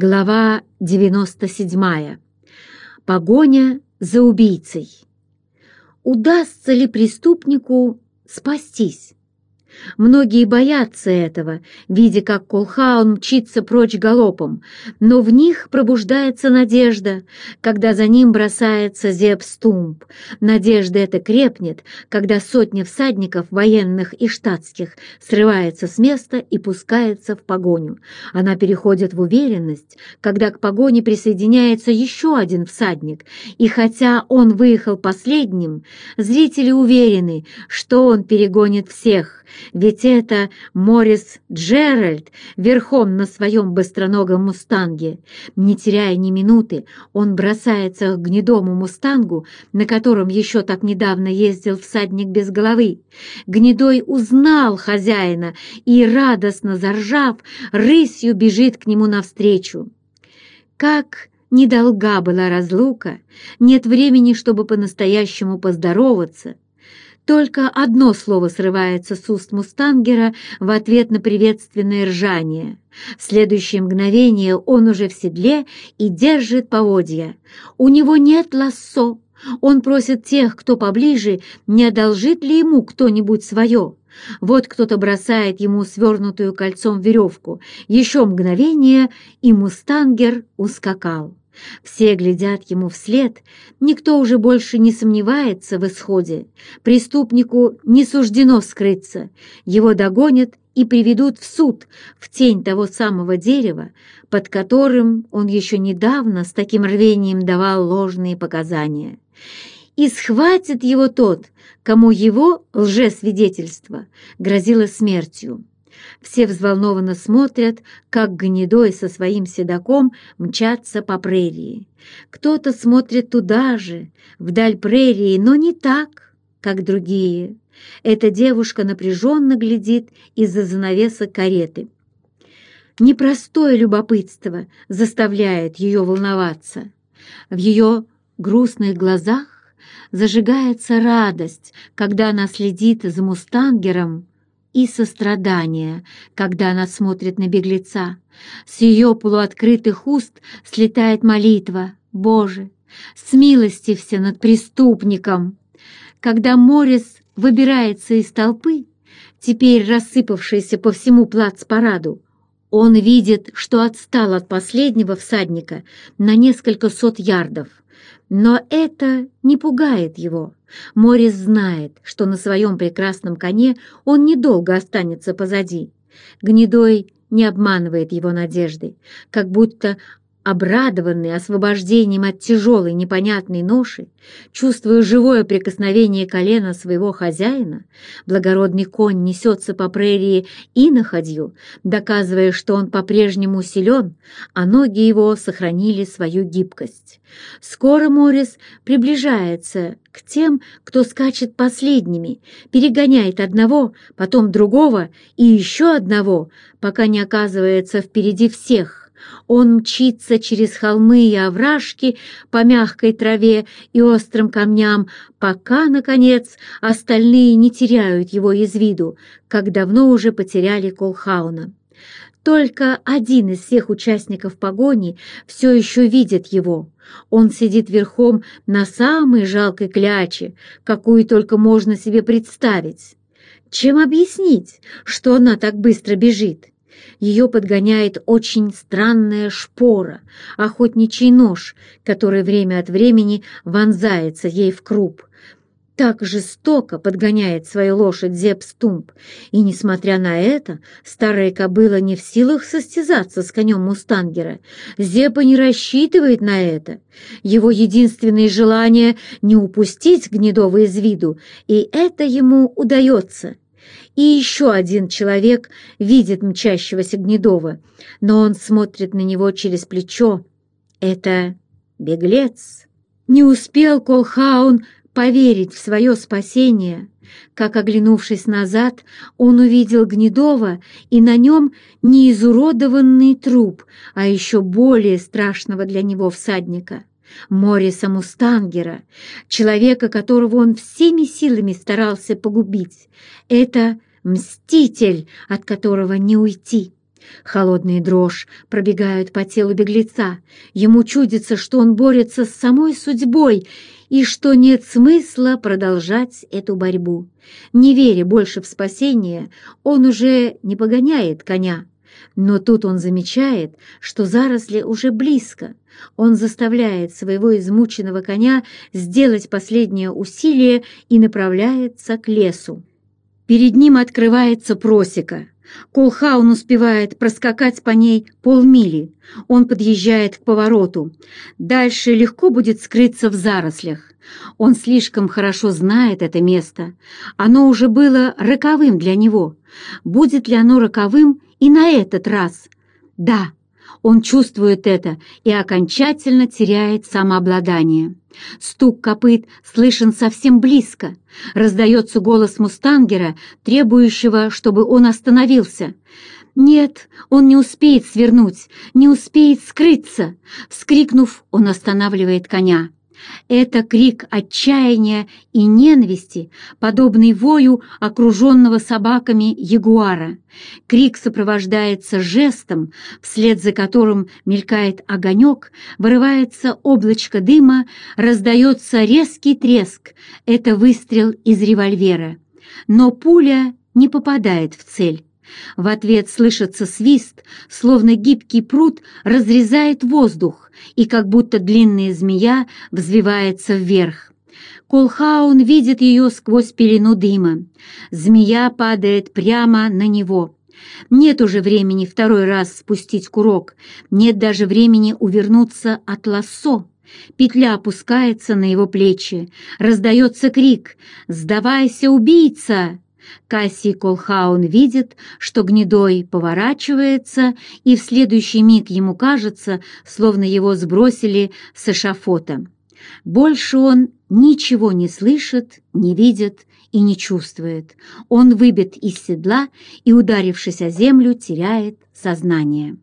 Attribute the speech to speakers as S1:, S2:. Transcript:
S1: Глава 97. Погоня за убийцей. Удастся ли преступнику спастись? Многие боятся этого, видя, как Колхаун мчится прочь галопом, но в них пробуждается надежда, когда за ним бросается Зепстумб. Надежда эта крепнет, когда сотня всадников, военных и штатских, срывается с места и пускается в погоню. Она переходит в уверенность, когда к погоне присоединяется еще один всадник, и хотя он выехал последним, зрители уверены, что он перегонит всех, ведь это Морис Джеральд верхом на своем быстроногом мустанге. Не теряя ни минуты, он бросается к гнедому мустангу, на котором еще так недавно ездил всадник без головы. Гнедой узнал хозяина и, радостно заржав, рысью бежит к нему навстречу. Как недолга была разлука, нет времени, чтобы по-настоящему поздороваться — только одно слово срывается с уст Мустангера в ответ на приветственное ржание. В следующее мгновение он уже в седле и держит поводья. У него нет лассо. Он просит тех, кто поближе, не одолжит ли ему кто-нибудь свое. Вот кто-то бросает ему свернутую кольцом веревку. Еще мгновение, и мустангер ускакал. Все глядят ему вслед, никто уже больше не сомневается в исходе. Преступнику не суждено скрыться, его догонят и приведут в суд, в тень того самого дерева, под которым он еще недавно с таким рвением давал ложные показания. И схватит его тот, кому его лжесвидетельство грозило смертью. Все взволнованно смотрят, как гнедой со своим седаком мчатся по прерии. Кто-то смотрит туда же, вдаль прерии, но не так, как другие. Эта девушка напряженно глядит из-за занавеса кареты. Непростое любопытство заставляет ее волноваться. В ее грустных глазах зажигается радость, когда она следит за мустангером, и сострадание, когда она смотрит на беглеца. С ее полуоткрытых уст слетает молитва «Боже, смилостився над преступником!» Когда Морис выбирается из толпы, теперь рассыпавшейся по всему плац-параду, он видит, что отстал от последнего всадника на несколько сот ярдов. Но это не пугает его. Морис знает, что на своем прекрасном коне он недолго останется позади. Гнедой не обманывает его надежды, как будто Обрадованный освобождением от тяжелой непонятной ноши, чувствуя живое прикосновение колена своего хозяина, благородный конь несется по прерии и находью, доказывая, что он по-прежнему силен, а ноги его сохранили свою гибкость. Скоро Морис приближается к тем, кто скачет последними, перегоняет одного, потом другого и еще одного, пока не оказывается впереди всех, он мчится через холмы и овражки по мягкой траве и острым камням, пока, наконец, остальные не теряют его из виду, как давно уже потеряли Колхауна. Только один из всех участников погони все еще видит его. Он сидит верхом на самой жалкой кляче, какую только можно себе представить. Чем объяснить, что она так быстро бежит? Ее подгоняет очень странная шпора, охотничий нож, который время от времени вонзается ей в круп. Так жестоко подгоняет свою лошадь Зепстумп, и, несмотря на это, старая кобыла не в силах состязаться с конем Мустангера. Зепа не рассчитывает на это. Его единственное желание — не упустить Гнедова из виду, и это ему удается — и еще один человек видит мчащегося Гнедова, но он смотрит на него через плечо. Это беглец. Не успел Колхаун поверить в свое спасение, как, оглянувшись назад, он увидел Гнедова и на нем не изуродованный труп, а еще более страшного для него всадника. Мориса Мустангера, человека, которого он всеми силами старался погубить. Это мститель, от которого не уйти. Холодная дрожь пробегает по телу беглеца. Ему чудится, что он борется с самой судьбой и что нет смысла продолжать эту борьбу. Не веря больше в спасение, он уже не погоняет коня. Но тут он замечает, что заросли уже близко. Он заставляет своего измученного коня сделать последнее усилие и направляется к лесу. Перед ним открывается просека. Колхаун успевает проскакать по ней полмили. Он подъезжает к повороту. Дальше легко будет скрыться в зарослях. Он слишком хорошо знает это место. Оно уже было роковым для него. Будет ли оно роковым и на этот раз? Да, он чувствует это и окончательно теряет самообладание. Стук копыт слышен совсем близко. Раздается голос мустангера, требующего, чтобы он остановился. Нет, он не успеет свернуть, не успеет скрыться. Вскрикнув, он останавливает коня. Это крик отчаяния и ненависти, подобный вою окруженного собаками ягуара. Крик сопровождается жестом, вслед за которым мелькает огонек, вырывается облачко дыма, раздается резкий треск. Это выстрел из револьвера. Но пуля не попадает в цель. В ответ слышится свист, словно гибкий пруд разрезает воздух, и как будто длинная змея взвивается вверх. Колхаун видит ее сквозь пелену дыма. Змея падает прямо на него. Нет уже времени второй раз спустить курок, нет даже времени увернуться от лассо. Петля опускается на его плечи, раздается крик «Сдавайся, убийца!» Кассий Колхаун видит, что гнедой поворачивается, и в следующий миг ему кажется, словно его сбросили с эшафота. Больше он ничего не слышит, не видит и не чувствует. Он выбит из седла и, ударившись о землю, теряет сознание.